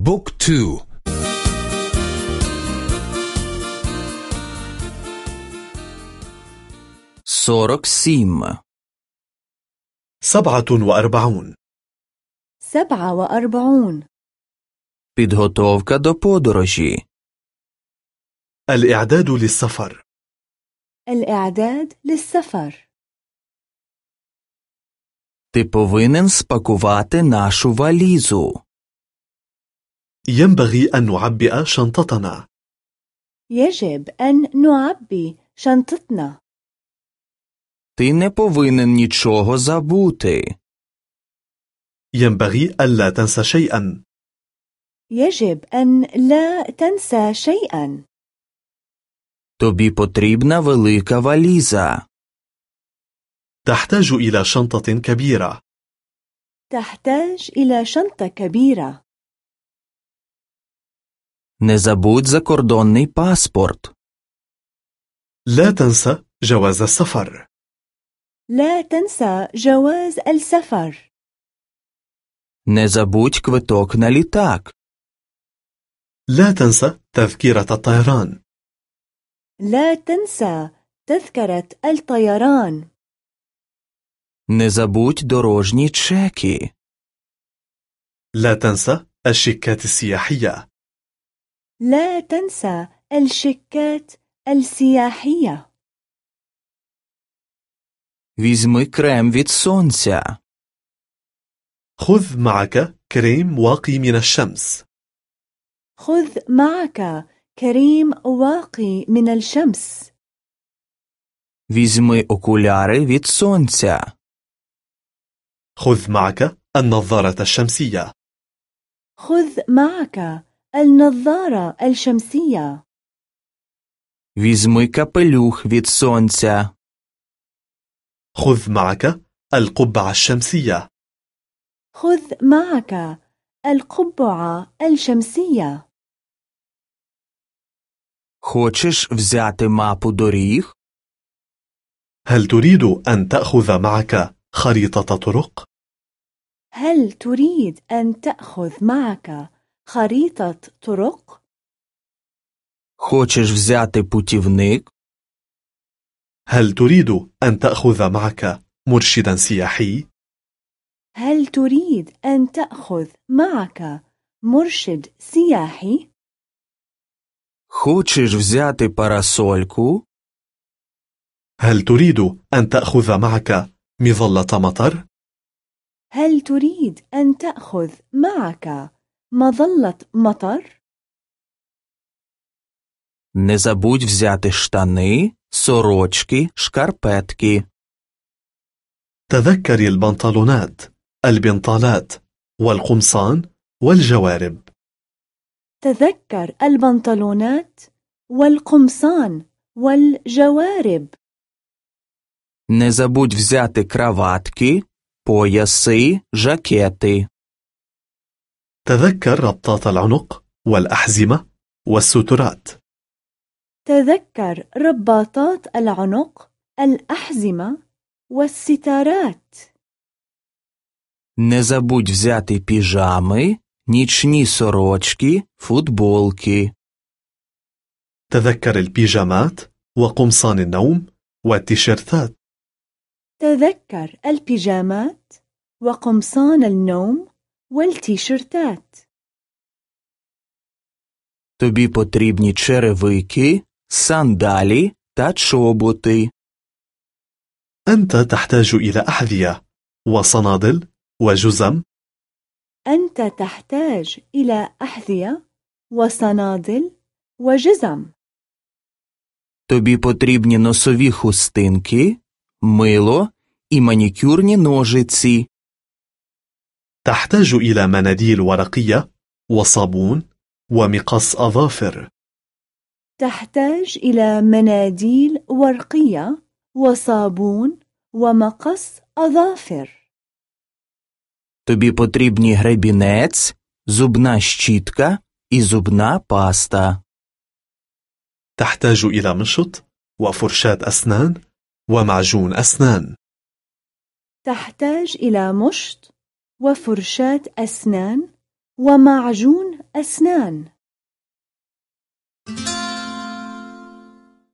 بوك تو سورك سيم سبعة وأربعون سبعة وأربعون Підготовка до подорожі. الإعداد للسفر الإعداد للسفر Ти повинен спакувати нашу валізу. ينبغي أن نعبئ شنطتنا يجب أن نعبي شنطتنا Ти не повинен нічого забути. ينبغي ألا تنسى شيئا يجب أن لا تنسى شيئا Тобі потрібна велика валіза. تحتاج إلى شنطة كبيرة تحتاج إلى شنطة كبيرة Не забудь закордонний паспорт. لا تنسى جواز السفر لا تنسى جواز السفر Не забудь квиток на літак. لا تنسى تذكرة الطيران لا تنسى تذكرة الطيران Не забудь дорожні чеки. لا تنسى الشيكات السياحية لا تنسى الشيكات السياحية Візьми крем від сонця. خذ معك كريم واقي من الشمس خذ معك كريم واقي من الشمس Візьми окуляри від сонця. خذ معك النظارة الشمسية خذ معك النظارة الشمسية Візьми капелюх від сонця. خذ معك القبعة الشمسية خذ معك القبعة الشمسية Хочеш взяти мапу доріг? هل تريد أن تأخذ معك خريطة طرق؟ هل تريد أن تأخذ معك خريطة طرق؟ Хочеш взяти путівник? هل تريد أن تأخذ معك مرشدا سياحي؟ هل تريد أن تأخذ معك مرشد سياحي؟ Хочеш взяти парасольку? هل تريد أن تأخذ معك مظلة مطر؟ هل تريد أن تأخذ معك مظلة مطر؟ Не забудь взяти штани, сорочки, шкарпетки. تذكري البنطلونات البنطالات والقمصان والجوارب تذكر البنطلونات والقمصان والجوارب Не забудь взяти краватки, пояси, жакети. تذكر ربطات العنق والأحزمة والسترات تذكر رباطات العنق الأحزمة والستارات Не забудь взяти піжами, нічні сорочки, футболки. تذكر البيجامات وقمصان النوم والتيشيرتات تذكر البيجامات وقمصان النوم والتيشيرتات Тобі потрібні черевики, сандалі та чоботи. أنت تحتاج إلى أحذية وصنادل وجزم أنت تحتاج إلى أحذية وصنادل وجزم Тобі потрібні носові хустинки, мило і манікюрні ножиці. تحتاج إلى مناديل ورقية وصابون ومقص أظافر تحتاج إلى مناديل ورقية وصابون ومقص أظافر Тобі потрібні гребінець, зубна щітка і зубна паста. تحتاج إلى مشط وفرشاة أسنان ومعجون أسنان تحتاج إلى مشط وفرشاة أسنان ومعجون أسنان.